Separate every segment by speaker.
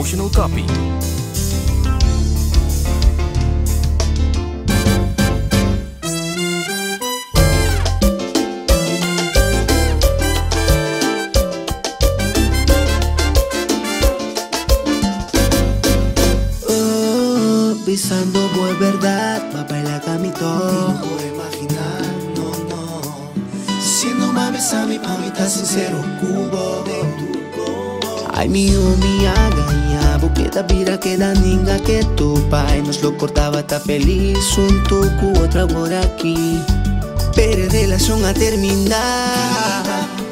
Speaker 1: promotional copy.
Speaker 2: Oh, pisando por verdad, va para la camito.
Speaker 3: No puedo imaginar, no, no. Siendo mames a mi mamita sincero, cubo de tu
Speaker 2: Ay, mi mi agaña, buqueta pira que da ninga que tu pai nos lo cortaba ta feliz un tucu otra por aquí. Pero relación a terminar.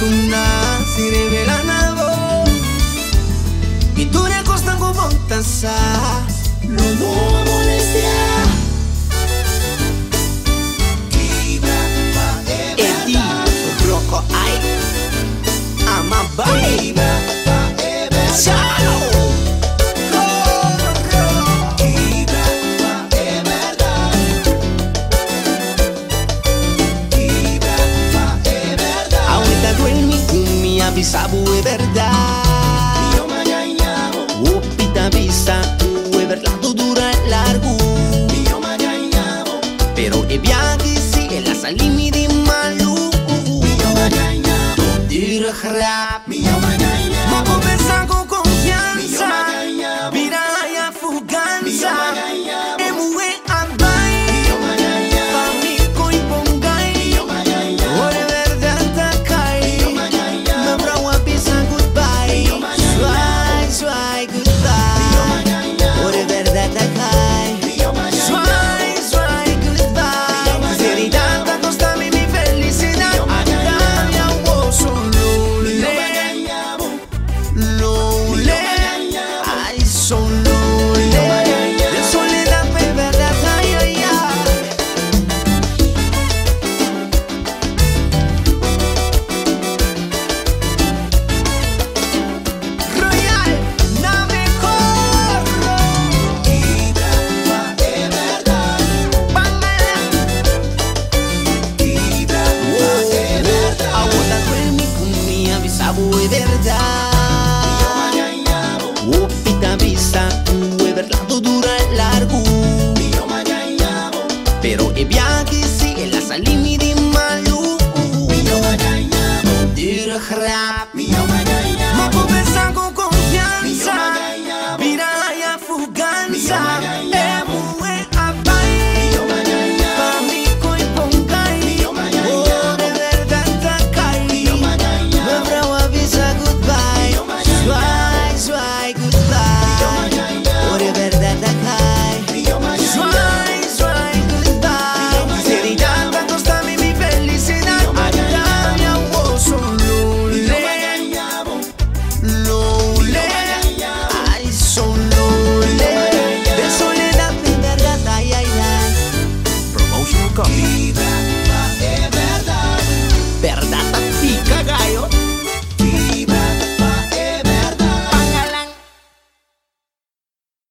Speaker 2: Secreto na si revela nada. Y con mi avisabu es verdad.
Speaker 3: Yo mañana,
Speaker 2: Upita avisa, tu es verdad, tu dura largo.
Speaker 3: yo mañana,
Speaker 2: Pero e viaggi si e la salimi di malu.
Speaker 3: yo mañana,
Speaker 2: Dir rap.
Speaker 3: yo mañana.
Speaker 2: Verdad.
Speaker 3: mañana,
Speaker 2: Upita es verdad, tu dura largo. Pero e viaggi si e la salimi di malu. rap. conversa con confianza. Mira.
Speaker 3: Yo mañana.